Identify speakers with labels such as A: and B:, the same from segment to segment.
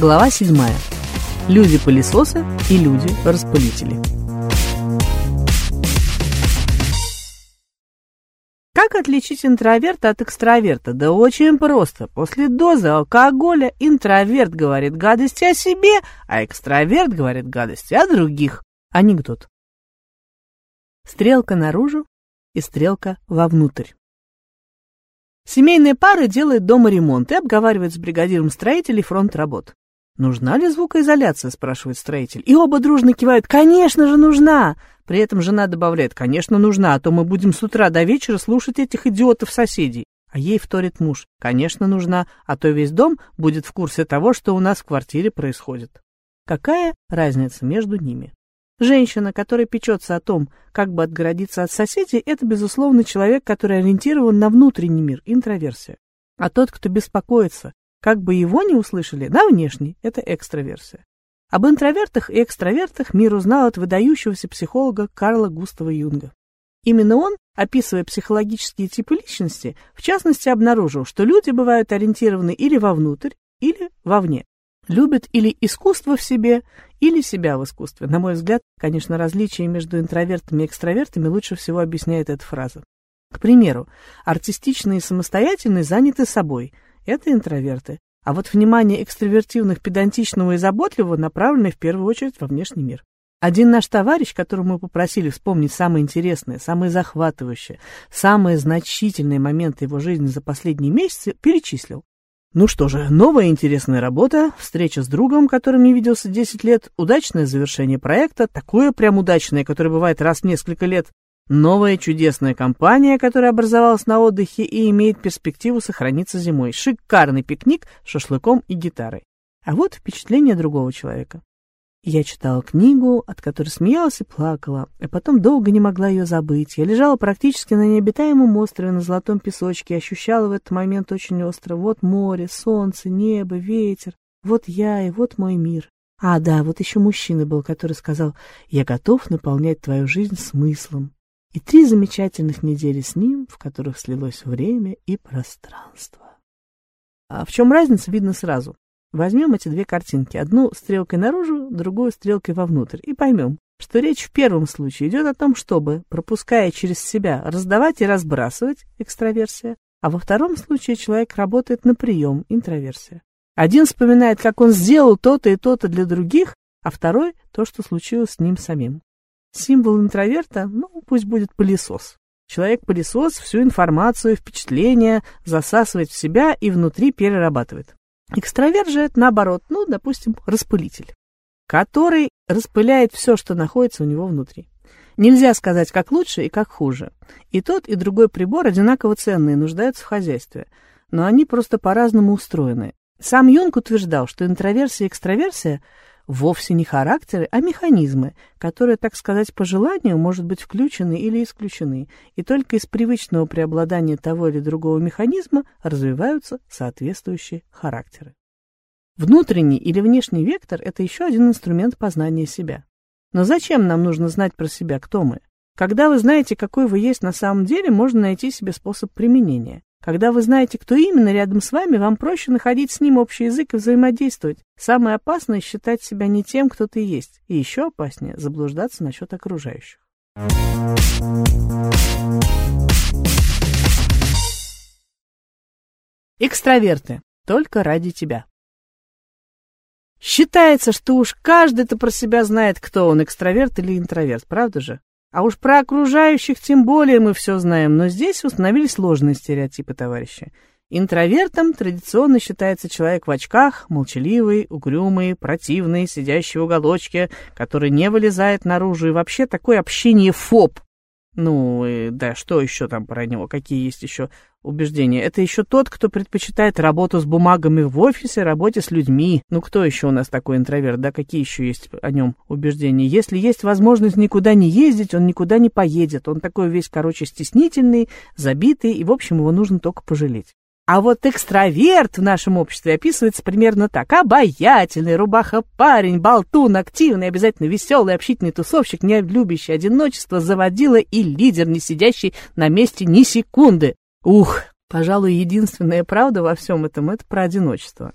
A: Глава 7. Люди-пылесосы и люди-распылители. Как отличить интроверта от экстраверта? Да очень просто. После дозы алкоголя интроверт говорит гадости о себе, а экстраверт говорит гадости о других. Анекдот. Стрелка наружу и стрелка вовнутрь. Семейная пара делает дома ремонт и обговаривает с бригадиром строителей фронт работ. «Нужна ли звукоизоляция?» – спрашивает строитель. И оба дружно кивают. «Конечно же нужна!» При этом жена добавляет. «Конечно нужна, а то мы будем с утра до вечера слушать этих идиотов-соседей». А ей вторит муж. «Конечно нужна, а то весь дом будет в курсе того, что у нас в квартире происходит». Какая разница между ними? Женщина, которая печется о том, как бы отгородиться от соседей, это, безусловно, человек, который ориентирован на внутренний мир, интроверсия. А тот, кто беспокоится, как бы его не услышали, на внешний, это экстраверсия. Об интровертах и экстравертах мир узнал от выдающегося психолога Карла Густава Юнга. Именно он, описывая психологические типы личности, в частности обнаружил, что люди бывают ориентированы или вовнутрь, или вовне. Любят или искусство в себе, или себя в искусстве. На мой взгляд, конечно, различие между интровертами и экстравертами лучше всего объясняет эта фраза. К примеру, артистичные и самостоятельные заняты собой – это интроверты. А вот внимание экстравертивных, педантичного и заботливого направлено в первую очередь во внешний мир. Один наш товарищ, которому мы попросили вспомнить самые интересные, самые захватывающие, самые значительные моменты его жизни за последние месяцы, перечислил. Ну что же, новая интересная работа, встреча с другом, которым не виделся 10 лет, удачное завершение проекта, такое прям удачное, которое бывает раз в несколько лет, Новая чудесная компания, которая образовалась на отдыхе и имеет перспективу сохраниться зимой. Шикарный пикник с шашлыком и гитарой. А вот впечатление другого человека. Я читала книгу, от которой смеялась и плакала, а потом долго не могла ее забыть. Я лежала практически на необитаемом острове на золотом песочке и ощущала в этот момент очень остро. Вот море, солнце, небо, ветер. Вот я и вот мой мир. А, да, вот еще мужчина был, который сказал, я готов наполнять твою жизнь смыслом и три замечательных недели с ним, в которых слилось время и пространство. А в чем разница, видно сразу. Возьмем эти две картинки, одну стрелкой наружу, другую стрелкой вовнутрь, и поймем, что речь в первом случае идет о том, чтобы, пропуская через себя, раздавать и разбрасывать, экстраверсия, а во втором случае человек работает на прием, интроверсия. Один вспоминает, как он сделал то-то и то-то для других, а второй — то, что случилось с ним самим. Символ интроверта, ну, пусть будет пылесос. Человек-пылесос всю информацию, впечатления засасывает в себя и внутри перерабатывает. Экстраверт же это наоборот, ну, допустим, распылитель, который распыляет все, что находится у него внутри. Нельзя сказать, как лучше и как хуже. И тот, и другой прибор одинаково ценные, нуждаются в хозяйстве, но они просто по-разному устроены. Сам Юнг утверждал, что интроверсия и экстраверсия вовсе не характеры, а механизмы, которые, так сказать, по желанию может быть включены или исключены, и только из привычного преобладания того или другого механизма развиваются соответствующие характеры. Внутренний или внешний вектор – это еще один инструмент познания себя. Но зачем нам нужно знать про себя, кто мы? Когда вы знаете, какой вы есть на самом деле, можно найти себе способ применения. Когда вы знаете, кто именно рядом с вами, вам проще находить с ним общий язык и взаимодействовать. Самое опасное — считать себя не тем, кто ты есть. И еще опаснее — заблуждаться насчет окружающих. Экстраверты. Только ради тебя. Считается, что уж каждый-то про себя знает, кто он, экстраверт или интроверт, правда же? А уж про окружающих тем более мы все знаем, но здесь установились сложные стереотипы, товарищи. Интровертом традиционно считается человек в очках, молчаливый, угрюмый, противный, сидящий в уголочке, который не вылезает наружу, и вообще такое общение фоб. Ну, и, да, что еще там про него, какие есть еще убеждения? Это еще тот, кто предпочитает работу с бумагами в офисе, работе с людьми. Ну, кто еще у нас такой интроверт, да, какие еще есть о нем убеждения? Если есть возможность никуда не ездить, он никуда не поедет. Он такой весь, короче, стеснительный, забитый, и, в общем, его нужно только пожалеть. А вот экстраверт в нашем обществе описывается примерно так. Обаятельный, рубаха-парень, болтун, активный, обязательно веселый, общительный тусовщик, не любящий одиночество, заводила и лидер, не сидящий на месте ни секунды. Ух, пожалуй, единственная правда во всем этом — это про одиночество.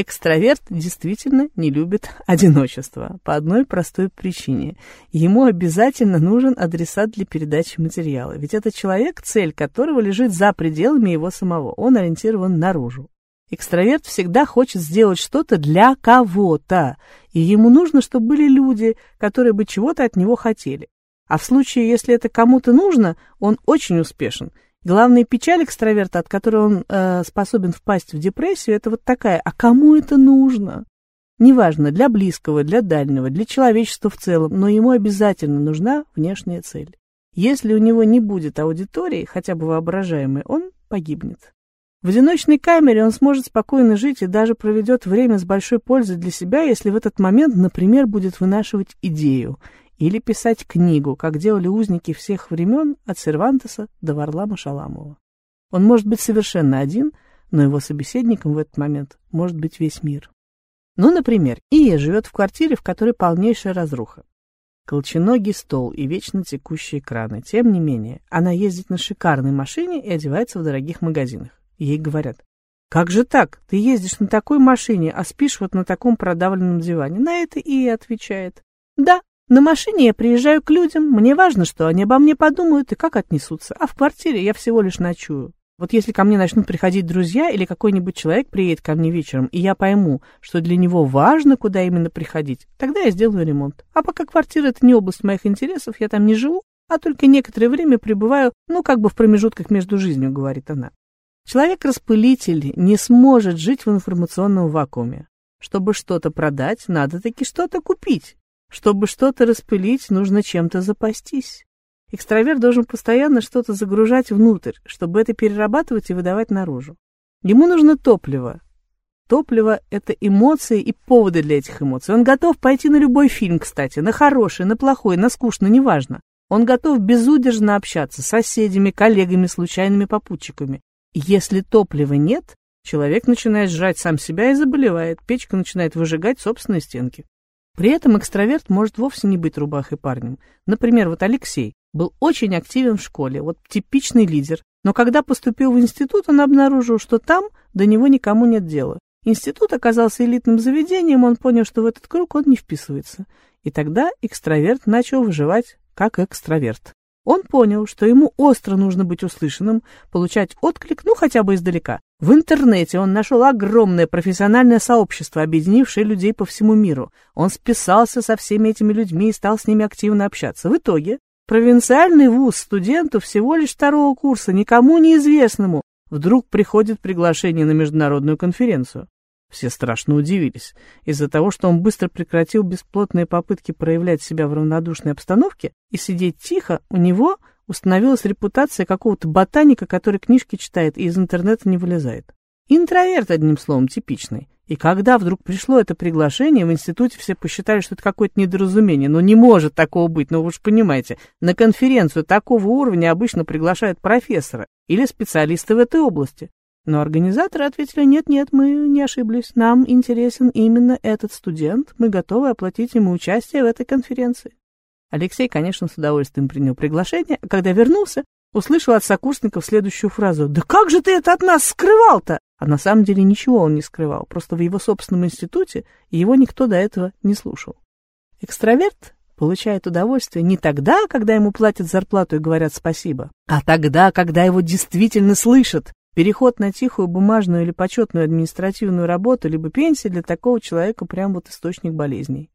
A: Экстраверт действительно не любит одиночество по одной простой причине. Ему обязательно нужен адресат для передачи материала, ведь это человек, цель которого лежит за пределами его самого, он ориентирован наружу. Экстраверт всегда хочет сделать что-то для кого-то, и ему нужно, чтобы были люди, которые бы чего-то от него хотели. А в случае, если это кому-то нужно, он очень успешен – Главная печаль экстраверта, от которой он э, способен впасть в депрессию, это вот такая, а кому это нужно? Неважно, для близкого, для дальнего, для человечества в целом, но ему обязательно нужна внешняя цель. Если у него не будет аудитории, хотя бы воображаемой, он погибнет. В одиночной камере он сможет спокойно жить и даже проведет время с большой пользой для себя, если в этот момент, например, будет вынашивать идею или писать книгу, как делали узники всех времен от Сервантеса до Варлама Шаламова. Он может быть совершенно один, но его собеседником в этот момент может быть весь мир. Ну, например, Ия живет в квартире, в которой полнейшая разруха. Колченогий стол и вечно текущие краны. Тем не менее, она ездит на шикарной машине и одевается в дорогих магазинах. Ей говорят, «Как же так? Ты ездишь на такой машине, а спишь вот на таком продавленном диване?» На это Ия отвечает, «Да, на машине я приезжаю к людям, мне важно, что они обо мне подумают и как отнесутся, а в квартире я всего лишь ночую. Вот если ко мне начнут приходить друзья или какой-нибудь человек приедет ко мне вечером, и я пойму, что для него важно, куда именно приходить, тогда я сделаю ремонт. А пока квартира — это не область моих интересов, я там не живу, а только некоторое время пребываю, ну, как бы в промежутках между жизнью, говорит она. Человек-распылитель не сможет жить в информационном вакууме. Чтобы что-то продать, надо таки что-то купить. Чтобы что-то распылить, нужно чем-то запастись. Экстраверт должен постоянно что-то загружать внутрь, чтобы это перерабатывать и выдавать наружу. Ему нужно топливо. Топливо — это эмоции и поводы для этих эмоций. Он готов пойти на любой фильм, кстати, на хороший, на плохой, на скучный, неважно. Он готов безудержно общаться с соседями, коллегами, случайными попутчиками. Если топлива нет, человек начинает жрать сам себя и заболевает, печка начинает выжигать собственные стенки. При этом экстраверт может вовсе не быть рубахой парнем. Например, вот Алексей был очень активен в школе, вот типичный лидер, но когда поступил в институт, он обнаружил, что там до него никому нет дела. Институт оказался элитным заведением, он понял, что в этот круг он не вписывается. И тогда экстраверт начал выживать как экстраверт. Он понял, что ему остро нужно быть услышанным, получать отклик, ну хотя бы издалека. В интернете он нашел огромное профессиональное сообщество, объединившее людей по всему миру. Он списался со всеми этими людьми и стал с ними активно общаться. В итоге провинциальный вуз студенту всего лишь второго курса, никому неизвестному, вдруг приходит приглашение на международную конференцию. Все страшно удивились. Из-за того, что он быстро прекратил бесплотные попытки проявлять себя в равнодушной обстановке и сидеть тихо, у него установилась репутация какого-то ботаника, который книжки читает и из интернета не вылезает. Интроверт, одним словом, типичный. И когда вдруг пришло это приглашение, в институте все посчитали, что это какое-то недоразумение. Но не может такого быть, ну вы же понимаете. На конференцию такого уровня обычно приглашают профессора или специалиста в этой области. Но организаторы ответили, нет-нет, мы не ошиблись, нам интересен именно этот студент, мы готовы оплатить ему участие в этой конференции. Алексей, конечно, с удовольствием принял приглашение, а когда вернулся, услышал от сокурсников следующую фразу «Да как же ты это от нас скрывал-то?» А на самом деле ничего он не скрывал, просто в его собственном институте его никто до этого не слушал. Экстраверт получает удовольствие не тогда, когда ему платят зарплату и говорят спасибо, а тогда, когда его действительно слышат, Переход на тихую бумажную или почетную административную работу, либо пенсия для такого человека прям вот источник болезней.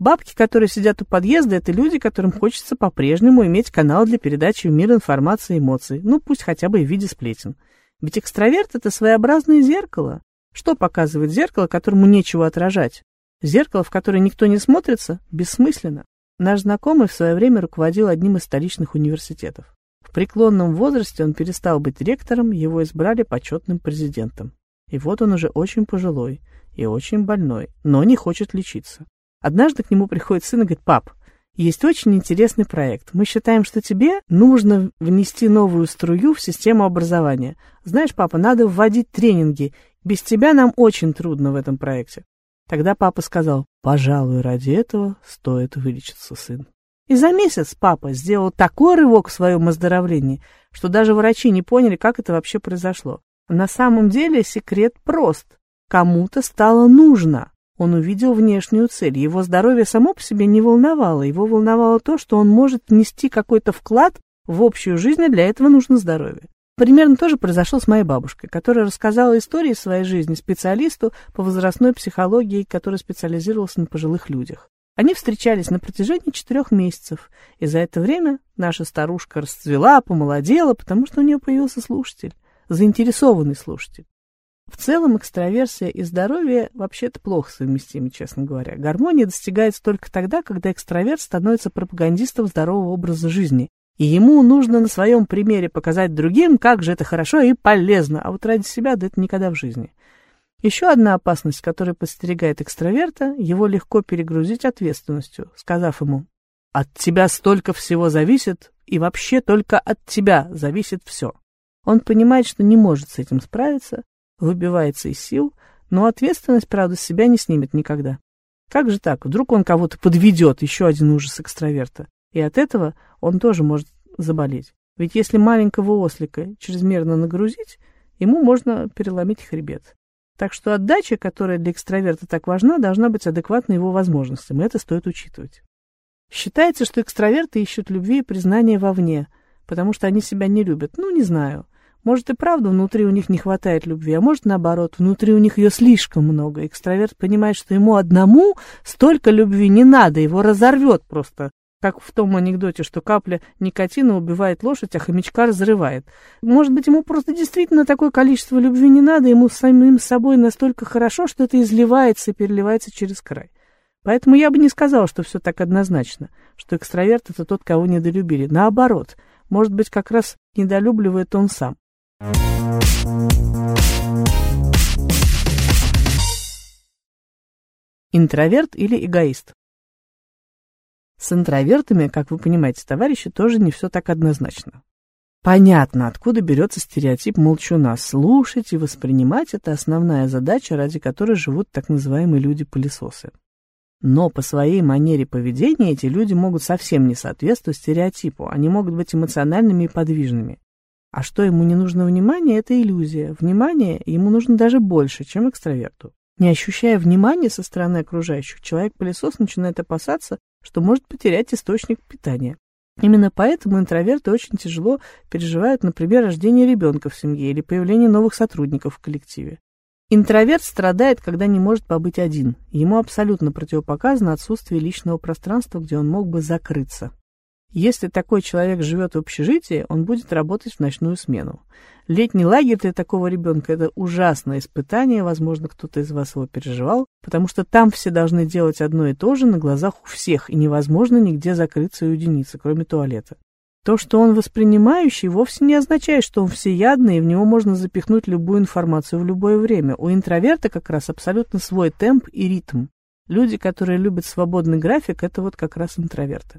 A: Бабки, которые сидят у подъезда, это люди, которым хочется по-прежнему иметь канал для передачи в мир информации и эмоций, ну пусть хотя бы и в виде сплетен. Ведь экстраверт — это своеобразное зеркало. Что показывает зеркало, которому нечего отражать? Зеркало, в которое никто не смотрится, бессмысленно. Наш знакомый в свое время руководил одним из столичных университетов. В преклонном возрасте он перестал быть ректором, его избрали почетным президентом. И вот он уже очень пожилой и очень больной, но не хочет лечиться. Однажды к нему приходит сын и говорит, пап, есть очень интересный проект. Мы считаем, что тебе нужно внести новую струю в систему образования. Знаешь, папа, надо вводить тренинги. Без тебя нам очень трудно в этом проекте. Тогда папа сказал, пожалуй, ради этого стоит вылечиться, сын. И за месяц папа сделал такой рывок в своем оздоровлении, что даже врачи не поняли, как это вообще произошло. На самом деле секрет прост. кому-то стало нужно. Он увидел внешнюю цель. Его здоровье само по себе не волновало. Его волновало то, что он может внести какой-то вклад в общую жизнь, и для этого нужно здоровье. Примерно тоже произошло с моей бабушкой, которая рассказала истории своей жизни специалисту по возрастной психологии, который специализировался на пожилых людях. Они встречались на протяжении четырех месяцев, и за это время наша старушка расцвела, помолодела, потому что у нее появился слушатель, заинтересованный слушатель. В целом экстраверсия и здоровье вообще-то плохо совместимы, честно говоря. Гармония достигается только тогда, когда экстраверт становится пропагандистом здорового образа жизни, и ему нужно на своем примере показать другим, как же это хорошо и полезно, а вот ради себя да это никогда в жизни. Еще одна опасность, которая подстерегает экстраверта, его легко перегрузить ответственностью, сказав ему «От тебя столько всего зависит, и вообще только от тебя зависит все». Он понимает, что не может с этим справиться, выбивается из сил, но ответственность, правда, с себя не снимет никогда. Как же так? Вдруг он кого-то подведет, еще один ужас экстраверта. И от этого он тоже может заболеть. Ведь если маленького ослика чрезмерно нагрузить, ему можно переломить хребет. Так что отдача, которая для экстраверта так важна, должна быть адекватна его возможностям, и это стоит учитывать. Считается, что экстраверты ищут любви и признания вовне, потому что они себя не любят. Ну, не знаю. Может и правда внутри у них не хватает любви, а может наоборот, внутри у них ее слишком много. Экстраверт понимает, что ему одному столько любви не надо, его разорвет просто как в том анекдоте, что капля никотина убивает лошадь, а хомячка разрывает. Может быть, ему просто действительно такое количество любви не надо, ему самим собой настолько хорошо, что это изливается и переливается через край. Поэтому я бы не сказал, что все так однозначно, что экстраверт — это тот, кого недолюбили. Наоборот, может быть, как раз недолюбливает он сам. Интроверт или эгоист? С интровертами, как вы понимаете, товарищи, тоже не все так однозначно. Понятно, откуда берется стереотип молчуна. Слушать и воспринимать – это основная задача, ради которой живут так называемые люди-пылесосы. Но по своей манере поведения эти люди могут совсем не соответствовать стереотипу, они могут быть эмоциональными и подвижными. А что ему не нужно внимание – это иллюзия. Внимание ему нужно даже больше, чем экстраверту. Не ощущая внимания со стороны окружающих, человек-пылесос начинает опасаться, что может потерять источник питания. Именно поэтому интроверты очень тяжело переживают, например, рождение ребенка в семье или появление новых сотрудников в коллективе. Интроверт страдает, когда не может побыть один. Ему абсолютно противопоказано отсутствие личного пространства, где он мог бы закрыться. Если такой человек живет в общежитии, он будет работать в ночную смену. Летний лагерь для такого ребенка – это ужасное испытание, возможно, кто-то из вас его переживал, потому что там все должны делать одно и то же на глазах у всех, и невозможно нигде закрыться и уединиться, кроме туалета. То, что он воспринимающий, вовсе не означает, что он всеядный, и в него можно запихнуть любую информацию в любое время. У интроверта как раз абсолютно свой темп и ритм. Люди, которые любят свободный график, это вот как раз интроверты.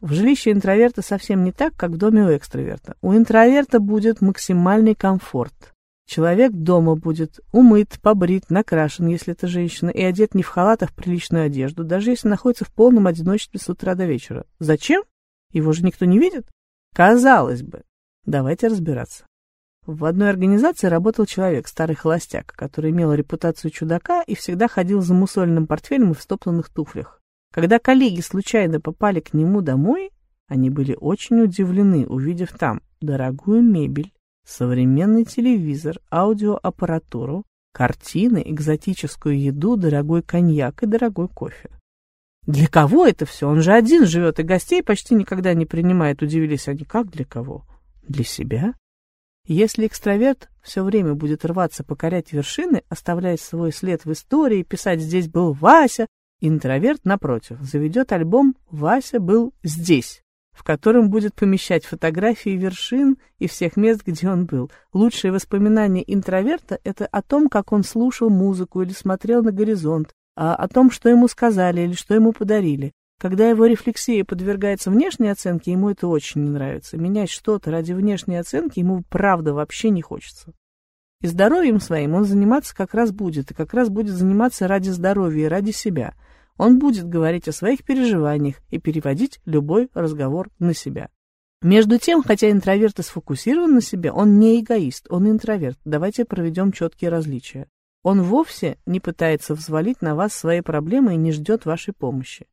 A: В жилище интроверта совсем не так, как в доме у экстраверта. У интроверта будет максимальный комфорт. Человек дома будет умыт, побрит, накрашен, если это женщина, и одет не в халат, а в приличную одежду, даже если находится в полном одиночестве с утра до вечера. Зачем? Его же никто не видит? Казалось бы. Давайте разбираться. В одной организации работал человек, старый холостяк, который имел репутацию чудака и всегда ходил за мусольным портфелем и в стоптанных туфлях. Когда коллеги случайно попали к нему домой, они были очень удивлены, увидев там дорогую мебель, современный телевизор, аудиоаппаратуру, картины, экзотическую еду, дорогой коньяк и дорогой кофе. Для кого это все? Он же один живет и гостей почти никогда не принимает. Удивились они, как для кого? Для себя? Если экстраверт все время будет рваться покорять вершины, оставляя свой след в истории, писать «здесь был Вася», Интроверт, напротив, заведет альбом «Вася был здесь», в котором будет помещать фотографии вершин и всех мест, где он был. Лучшие воспоминания интроверта — это о том, как он слушал музыку или смотрел на горизонт, а о том, что ему сказали или что ему подарили. Когда его рефлексия подвергается внешней оценке, ему это очень не нравится. Менять что-то ради внешней оценки ему правда вообще не хочется. И здоровьем своим он заниматься как раз будет, и как раз будет заниматься ради здоровья ради себя — он будет говорить о своих переживаниях и переводить любой разговор на себя. Между тем, хотя интроверт и сфокусирован на себе, он не эгоист, он интроверт. Давайте проведем четкие различия. Он вовсе не пытается взвалить на вас свои проблемы и не ждет вашей помощи.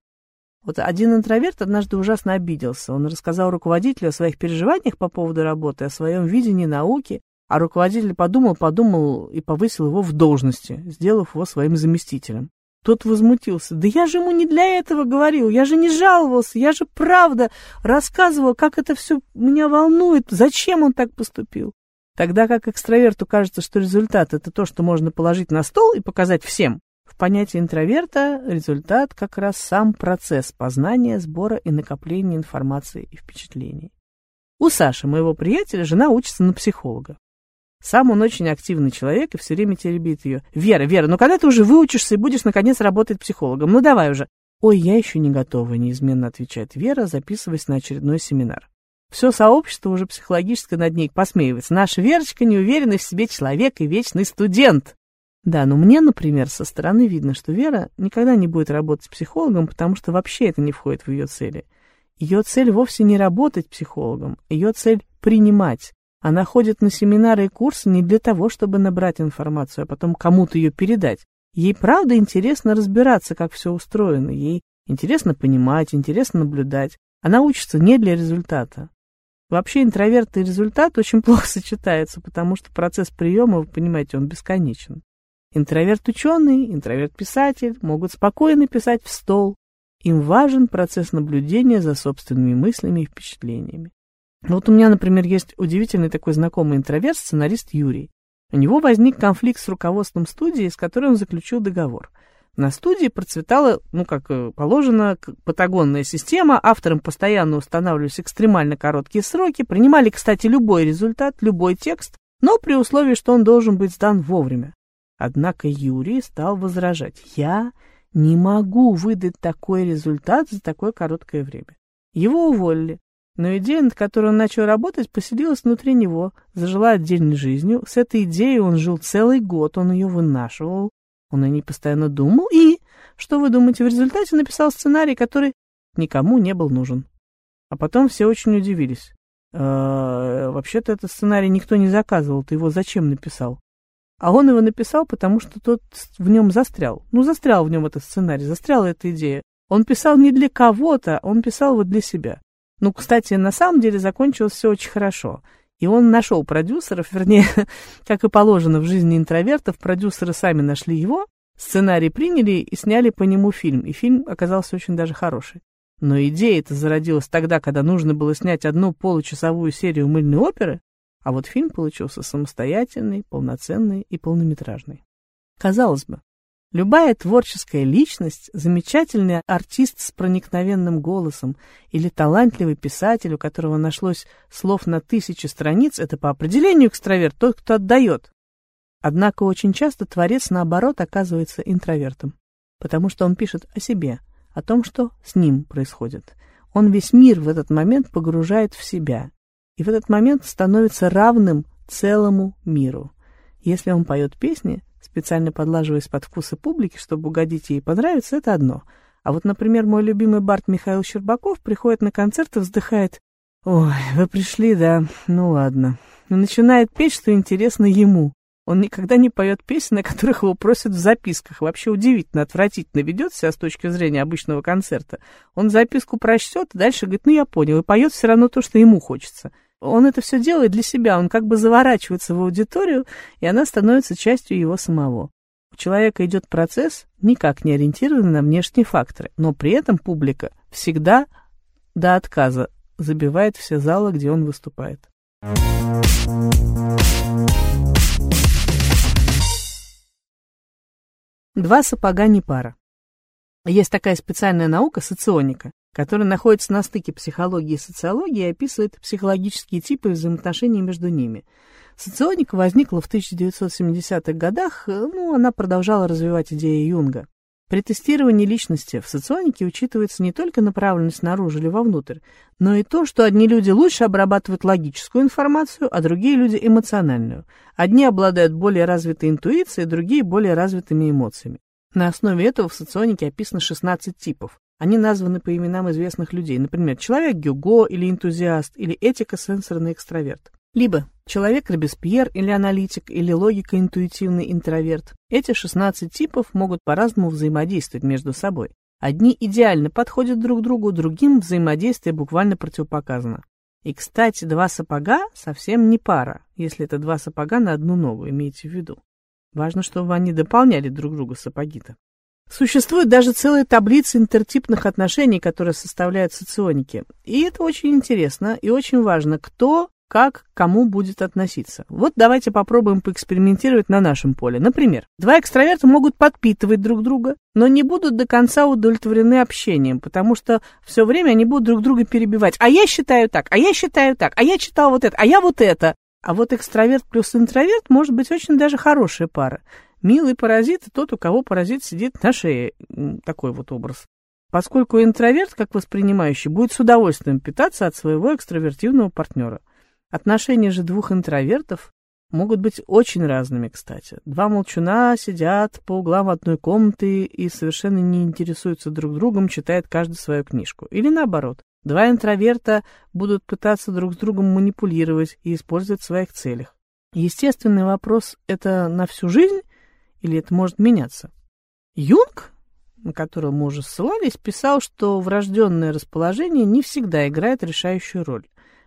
A: Вот один интроверт однажды ужасно обиделся. Он рассказал руководителю о своих переживаниях по поводу работы, о своем видении науки, а руководитель подумал, подумал и повысил его в должности, сделав его своим заместителем. Тот возмутился. «Да я же ему не для этого говорил, я же не жаловался, я же правда рассказывал, как это все меня волнует, зачем он так поступил». Тогда как экстраверту кажется, что результат – это то, что можно положить на стол и показать всем, в понятии интроверта результат как раз сам процесс познания, сбора и накопления информации и впечатлений. У Саши, моего приятеля, жена учится на психолога. Сам он очень активный человек и все время теребит ее. «Вера, Вера, ну когда ты уже выучишься и будешь, наконец, работать психологом? Ну давай уже!» «Ой, я еще не готова», — неизменно отвечает Вера, записываясь на очередной семинар. Все сообщество уже психологическое над ней посмеивается. Наша Верочка неуверенный в себе человек и вечный студент. Да, но мне, например, со стороны видно, что Вера никогда не будет работать психологом, потому что вообще это не входит в ее цели. Ее цель вовсе не работать психологом, ее цель — принимать. Она ходит на семинары и курсы не для того, чтобы набрать информацию, а потом кому-то ее передать. Ей правда интересно разбираться, как все устроено, ей интересно понимать, интересно наблюдать. Она учится не для результата. Вообще интроверт и результат очень плохо сочетаются, потому что процесс приема, вы понимаете, он бесконечен. Интроверт-ученый, интроверт-писатель могут спокойно писать в стол. Им важен процесс наблюдения за собственными мыслями и впечатлениями. Вот у меня, например, есть удивительный такой знакомый интроверт, сценарист Юрий. У него возник конфликт с руководством студии, с которой он заключил договор. На студии процветала, ну, как э, положено, патагонная система, авторам постоянно устанавливались экстремально короткие сроки, принимали, кстати, любой результат, любой текст, но при условии, что он должен быть сдан вовремя. Однако Юрий стал возражать. «Я не могу выдать такой результат за такое короткое время». Его уволили. Но идея, над которой он начал работать, поселилась внутри него, зажила отдельной жизнью. С этой идеей он жил целый год, он ее вынашивал, он о ней постоянно думал и, что вы думаете, в результате написал сценарий, который никому не был нужен. А потом все очень удивились. «Э, «Вообще-то этот сценарий никто не заказывал, ты его зачем написал?» А он его написал, потому что тот в нем застрял. Ну, застрял в нем этот сценарий, застряла эта идея. Он писал не для кого-то, он писал вот для себя. Ну, кстати, на самом деле закончилось все очень хорошо. И он нашел продюсеров, вернее, как и положено в жизни интровертов, продюсеры сами нашли его, сценарий приняли и сняли по нему фильм. И фильм оказался очень даже хороший. Но идея эта зародилась тогда, когда нужно было снять одну получасовую серию мыльной оперы, а вот фильм получился самостоятельный, полноценный и полнометражный. Казалось бы, любая творческая личность, замечательный артист с проникновенным голосом или талантливый писатель, у которого нашлось слов на тысячи страниц, это по определению экстраверт, тот, кто отдает. Однако очень часто творец, наоборот, оказывается интровертом, потому что он пишет о себе, о том, что с ним происходит. Он весь мир в этот момент погружает в себя, и в этот момент становится равным целому миру. Если он поет песни, специально подлаживаясь под вкусы публики, чтобы угодить ей понравиться, это одно. А вот, например, мой любимый бард Михаил Щербаков приходит на концерт и вздыхает «Ой, вы пришли, да? Ну ладно». И начинает петь, что интересно ему. Он никогда не поет песни, на которых его просят в записках. Вообще удивительно, отвратительно ведет себя с точки зрения обычного концерта. Он записку прочтет, дальше говорит, ну я понял, и поет все равно то, что ему хочется. Он это все делает для себя, он как бы заворачивается в аудиторию, и она становится частью его самого. У человека идет процесс, никак не ориентированный на внешние факторы, но при этом публика всегда до отказа забивает все залы, где он выступает. Два сапога не пара. Есть такая специальная наука, соционика, который находится на стыке психологии и социологии и описывает психологические типы взаимоотношений между ними. Соционика возникла в 1970-х годах, ну, она продолжала развивать идеи Юнга. При тестировании личности в соционике учитывается не только направленность наружу или вовнутрь, но и то, что одни люди лучше обрабатывают логическую информацию, а другие люди эмоциональную. Одни обладают более развитой интуицией, другие более развитыми эмоциями. На основе этого в соционике описано 16 типов. Они названы по именам известных людей, например, человек Гюго или энтузиаст, или этика-сенсорный экстраверт. Либо человек Робеспьер или аналитик, или логико-интуитивный интроверт. Эти 16 типов могут по-разному взаимодействовать между собой. Одни идеально подходят друг другу, другим взаимодействие буквально противопоказано. И, кстати, два сапога совсем не пара, если это два сапога на одну ногу, имейте в виду. Важно, чтобы они дополняли друг друга сапоги-то. Существует даже целая таблица интертипных отношений, которые составляют соционики. И это очень интересно и очень важно, кто как к кому будет относиться. Вот давайте попробуем поэкспериментировать на нашем поле. Например, два экстраверта могут подпитывать друг друга, но не будут до конца удовлетворены общением, потому что все время они будут друг друга перебивать. А я считаю так, а я считаю так, а я читал вот это, а я вот это. А вот экстраверт плюс интроверт может быть очень даже хорошая пара. Милый паразит – тот, у кого паразит сидит на шее. Такой вот образ. Поскольку интроверт, как воспринимающий, будет с удовольствием питаться от своего экстравертивного партнера. Отношения же двух интровертов могут быть очень разными, кстати. Два молчуна сидят по углам одной комнаты и совершенно не интересуются друг другом, читают каждый свою книжку. Или наоборот, два интроверта будут пытаться друг с другом манипулировать и использовать в своих целях. Естественный вопрос – это на всю жизнь или это может меняться? Юнг, на которого мы уже ссылались, писал, что врожденное расположение не всегда играет решающую роль.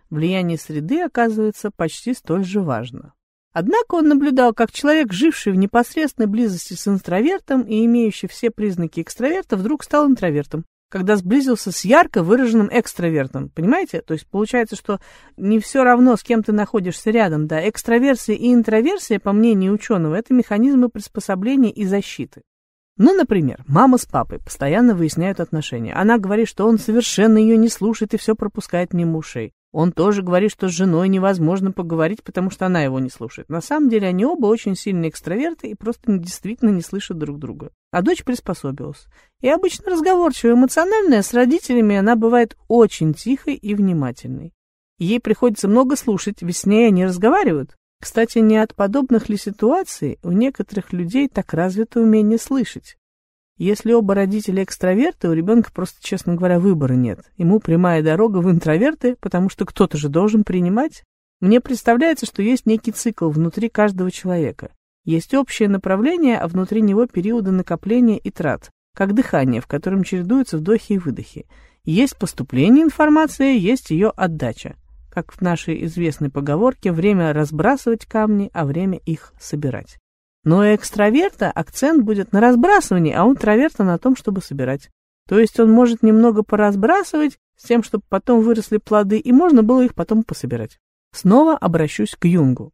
A: Влияние среды оказывается почти столь же важно. Однако он наблюдал, как человек, живший в непосредственной близости с интровертом и имеющий все признаки экстраверта, вдруг стал интровертом, когда сблизился с ярко выраженным экстравертом. Понимаете? То есть получается, что не все равно, с кем ты находишься рядом. Да? Экстраверсия и интроверсия, по мнению ученого, это механизмы приспособления и защиты. Ну, например, мама с папой постоянно выясняют отношения. Она говорит, что он совершенно ее не слушает и все пропускает мимо ушей. Он тоже говорит, что с женой невозможно поговорить, потому что она его не слушает. На самом деле они оба очень сильные экстраверты и просто действительно не слышат друг друга. А дочь приспособилась. И обычно разговорчивая, эмоциональная, с родителями она бывает очень тихой и внимательной. Ей приходится много слушать, ведь с ней они разговаривают. Кстати, не от подобных ли ситуаций у некоторых людей так развито умение слышать? Если оба родителя экстраверты, у ребенка просто, честно говоря, выбора нет. Ему прямая дорога в интроверты, потому что кто-то же должен принимать. Мне представляется, что есть некий цикл внутри каждого человека. Есть общее направление, а внутри него периоды накопления и трат, как дыхание, в котором чередуются вдохи и выдохи. Есть поступление информации, есть ее отдача. Как в нашей известной поговорке, время разбрасывать камни, а время их собирать. Но у экстраверта акцент будет на разбрасывании, а у интроверта на том, чтобы собирать. То есть он может немного поразбрасывать с тем, чтобы потом выросли плоды, и можно было их потом пособирать. Снова обращусь к Юнгу.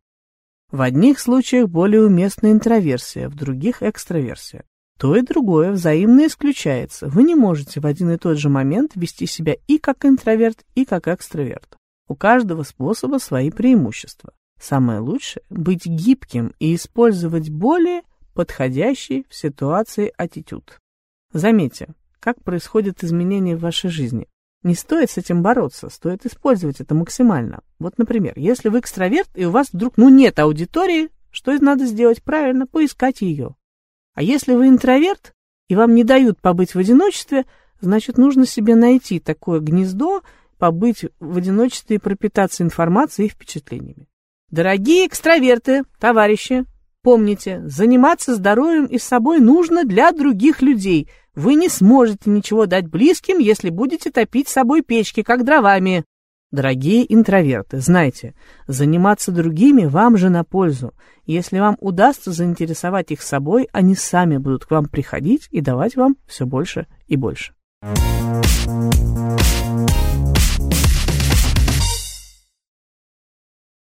A: В одних случаях более уместна интроверсия, в других – экстраверсия. То и другое взаимно исключается. Вы не можете в один и тот же момент вести себя и как интроверт, и как экстраверт. У каждого способа свои преимущества. Самое лучшее — быть гибким и использовать более подходящий в ситуации аттитюд. Заметьте, как происходят изменения в вашей жизни. Не стоит с этим бороться, стоит использовать это максимально. Вот, например, если вы экстраверт, и у вас вдруг ну нет аудитории, что надо сделать правильно? Поискать ее. А если вы интроверт, и вам не дают побыть в одиночестве, значит, нужно себе найти такое гнездо, побыть в одиночестве и пропитаться информацией и впечатлениями. Дорогие экстраверты, товарищи, помните, заниматься здоровьем и собой нужно для других людей. Вы не сможете ничего дать близким, если будете топить собой печки, как дровами. Дорогие интроверты, знайте, заниматься другими вам же на пользу. Если вам удастся заинтересовать их собой, они сами будут к вам приходить и давать вам все больше и больше. Thank you.